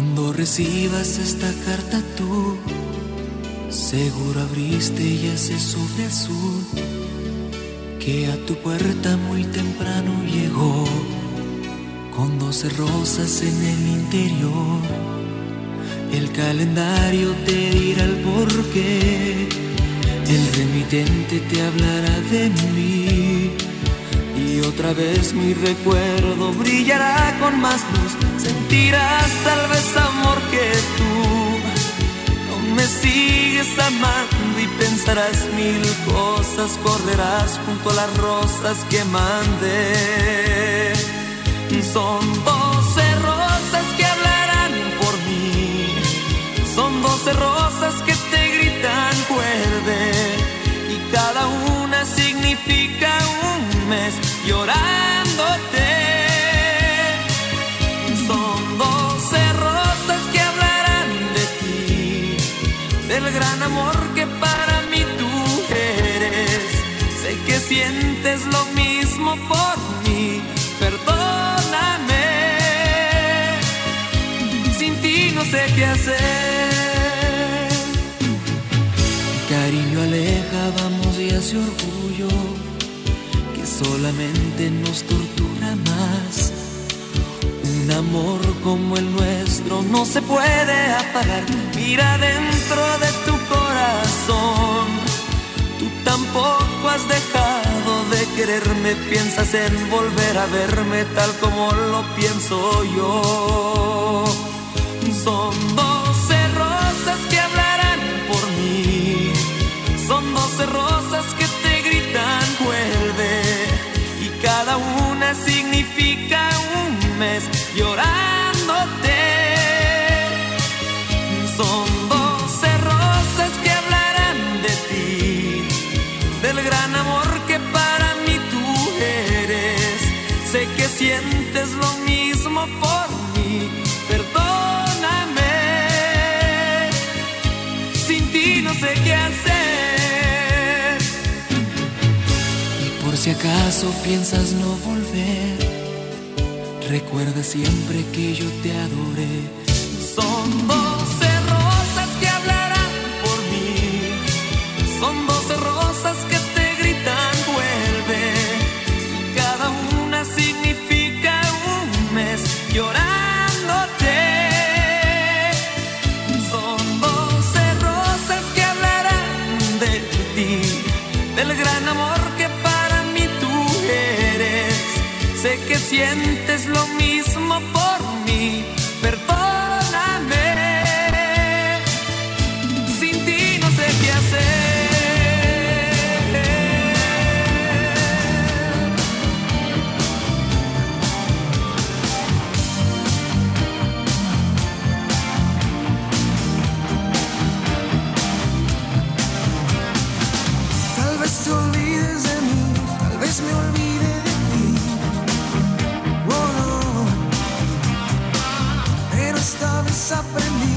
Cuando recibas esta carta tú, seguro abriste y ese sobre azul que a tu puerta muy temprano llegó con doce rosas en el interior. El calendario te dirá el porqué, el remitente te hablará de mí y otra vez mi recuerdo brillará con más luz. Sentirás tal vez amor que tú no me sigues amando y pensarás mil cosas. Correrás junto a las rosas que mandé. Son amor que para mí tú eres. Sé que sientes lo mismo por mí, perdóname. Sin ti no sé qué hacer. Cariño aleja, vamos y hace orgullo que solamente nos tortura más. Un amor como el nuestro no se puede apagar. Mira dentro de tu Tú tampoco has dejado de quererme. Piensas en volver a verme tal como lo pienso yo. Son doce sientes lo mismo por mí. Perdóname. Sin ti no sé qué hacer. Y por si acaso piensas no volver, recuerda siempre que yo te adoré. Son sientes lo mismo has.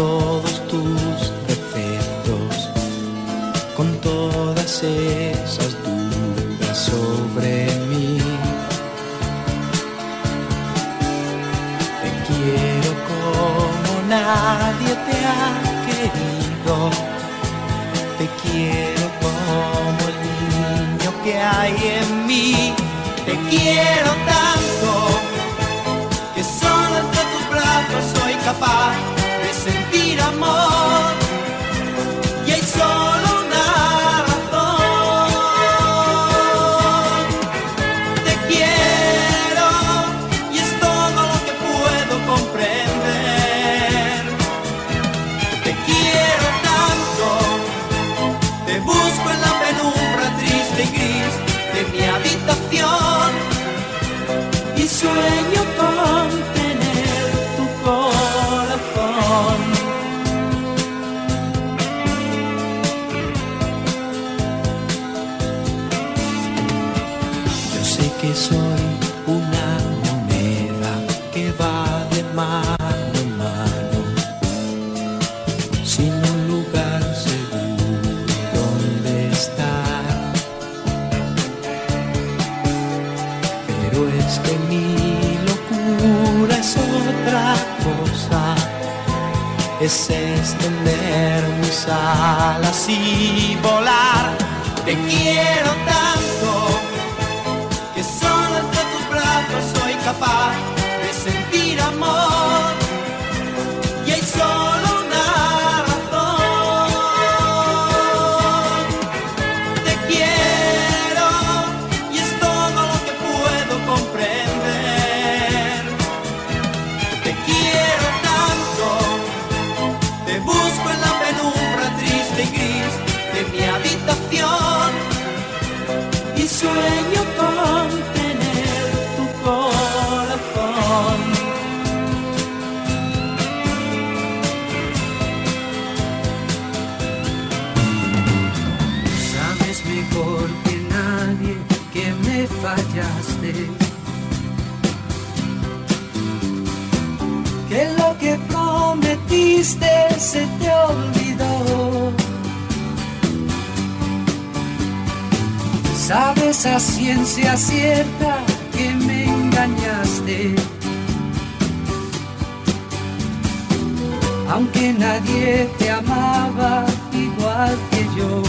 Todos tus defectos, con todas esas dudas sobre mí. Te quiero como nadie te ha querido. Te quiero como el niño que hay en mí. Te quiero te busco en la penumbra triste y gris de mi habitación. Y sueño y volar. Te quiero prometiste se te olvidó. Sabes a ciencia cierta que me engañaste. Aunque nadie te amaba igual que yo.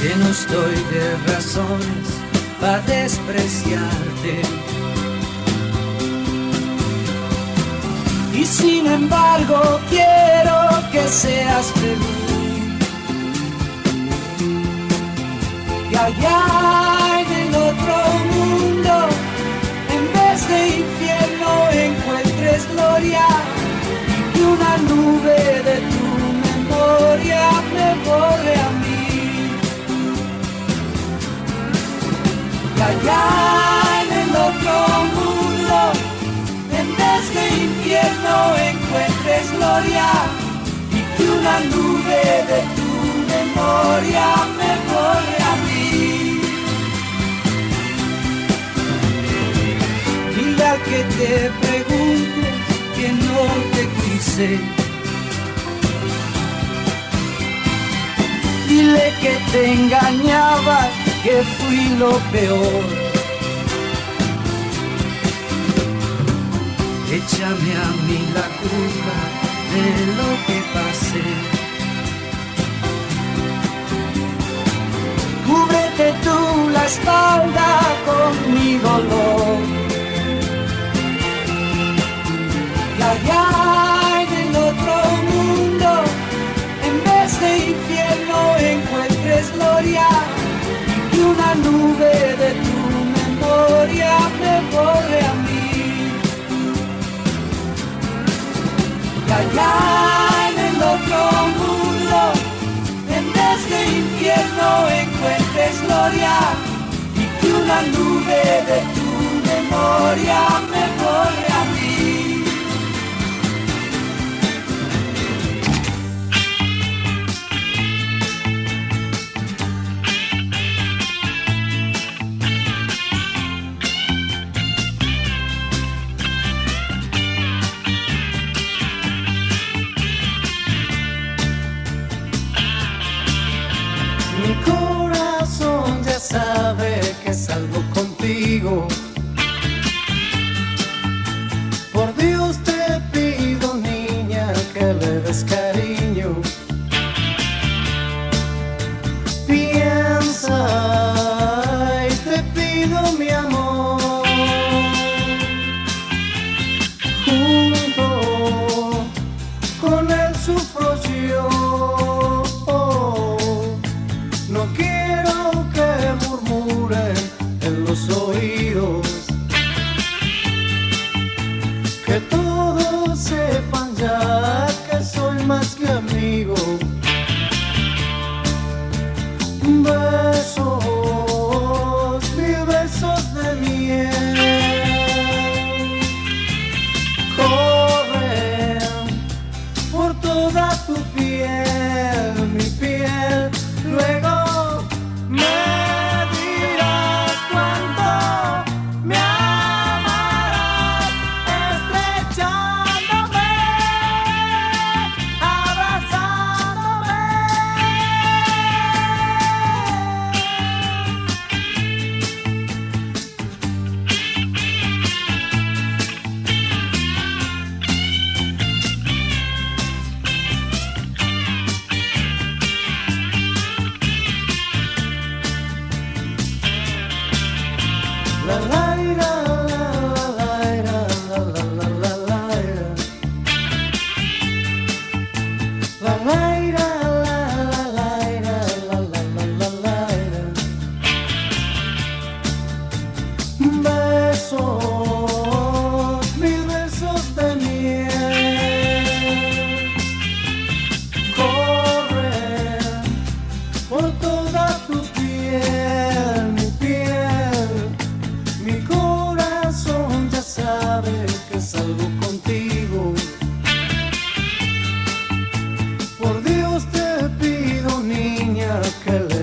Lleno estoy de razones para despreciarte. Y sin embargo quiero que seas feliz. Y allá en el otro mundo, en vez de infierno encuentres gloria. Y que una nube de tu memoria me borre a mí. Y allá infierno encuentres gloria y que una nube de tu memoria me borre a mí. Dile que te pregunte que no te quise. Dile que te engañaba, que fui lo peor. Échame a mí la culpa de lo que pasé. Cúbrete tú la espalda con mi dolor. Allá en el otro mundo, en de infierno encuentres gloria y que una nube de tu memoria me Miracle.